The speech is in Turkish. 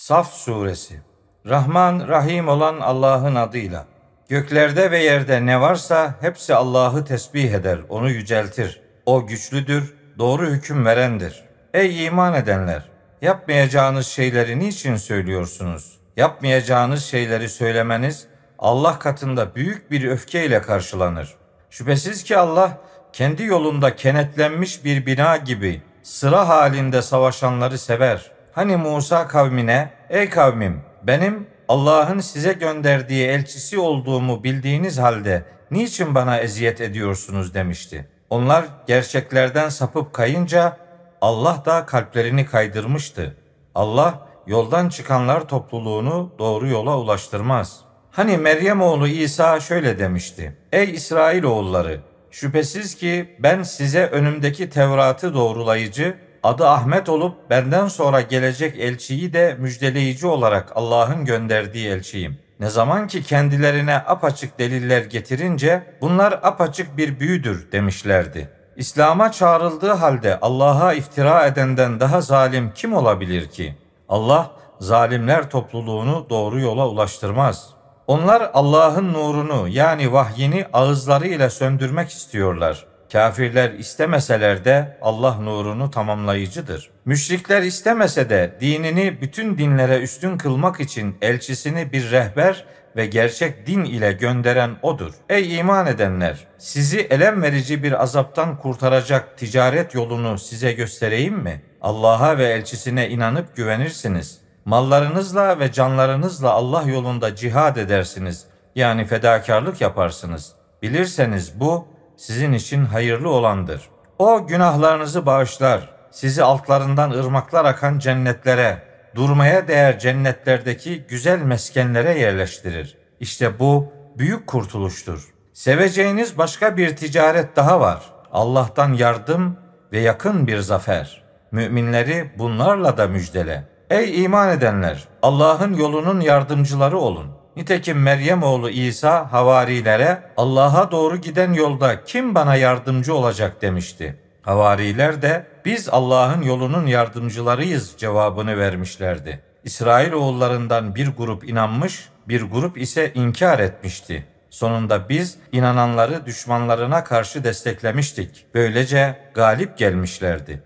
Saf Suresi Rahman Rahim olan Allah'ın adıyla. Göklerde ve yerde ne varsa hepsi Allah'ı tesbih eder, onu yüceltir. O güçlüdür, doğru hüküm verendir. Ey iman edenler! Yapmayacağınız şeyleri niçin söylüyorsunuz? Yapmayacağınız şeyleri söylemeniz Allah katında büyük bir öfkeyle karşılanır. Şüphesiz ki Allah kendi yolunda kenetlenmiş bir bina gibi sıra halinde savaşanları sever.'' Hani Musa kavmine, ey kavmim benim Allah'ın size gönderdiği elçisi olduğumu bildiğiniz halde niçin bana eziyet ediyorsunuz demişti. Onlar gerçeklerden sapıp kayınca Allah da kalplerini kaydırmıştı. Allah yoldan çıkanlar topluluğunu doğru yola ulaştırmaz. Hani Meryem oğlu İsa şöyle demişti. Ey İsrail oğulları, şüphesiz ki ben size önümdeki Tevrat'ı doğrulayıcı adı Ahmet olup benden sonra gelecek elçiyi de müjdeleyici olarak Allah'ın gönderdiği elçiyim. Ne zaman ki kendilerine apaçık deliller getirince bunlar apaçık bir büyüdür demişlerdi. İslam'a çağrıldığı halde Allah'a iftira edenden daha zalim kim olabilir ki? Allah zalimler topluluğunu doğru yola ulaştırmaz. Onlar Allah'ın nurunu yani vahyini ağızlarıyla söndürmek istiyorlar. Kafirler istemeseler de Allah nurunu tamamlayıcıdır. Müşrikler istemese de dinini bütün dinlere üstün kılmak için elçisini bir rehber ve gerçek din ile gönderen odur. Ey iman edenler! Sizi elem verici bir azaptan kurtaracak ticaret yolunu size göstereyim mi? Allah'a ve elçisine inanıp güvenirsiniz. Mallarınızla ve canlarınızla Allah yolunda cihad edersiniz. Yani fedakarlık yaparsınız. Bilirseniz bu sizin için hayırlı olandır. O günahlarınızı bağışlar, sizi altlarından ırmaklar akan cennetlere, durmaya değer cennetlerdeki güzel meskenlere yerleştirir. İşte bu büyük kurtuluştur. Seveceğiniz başka bir ticaret daha var. Allah'tan yardım ve yakın bir zafer. Müminleri bunlarla da müjdele. Ey iman edenler! Allah'ın yolunun yardımcıları olun. Nitekim Meryem oğlu İsa havarilere Allah'a doğru giden yolda kim bana yardımcı olacak demişti. Havariler de biz Allah'ın yolunun yardımcılarıyız cevabını vermişlerdi. İsrail oğullarından bir grup inanmış, bir grup ise inkar etmişti. Sonunda biz inananları düşmanlarına karşı desteklemiştik. Böylece galip gelmişlerdi.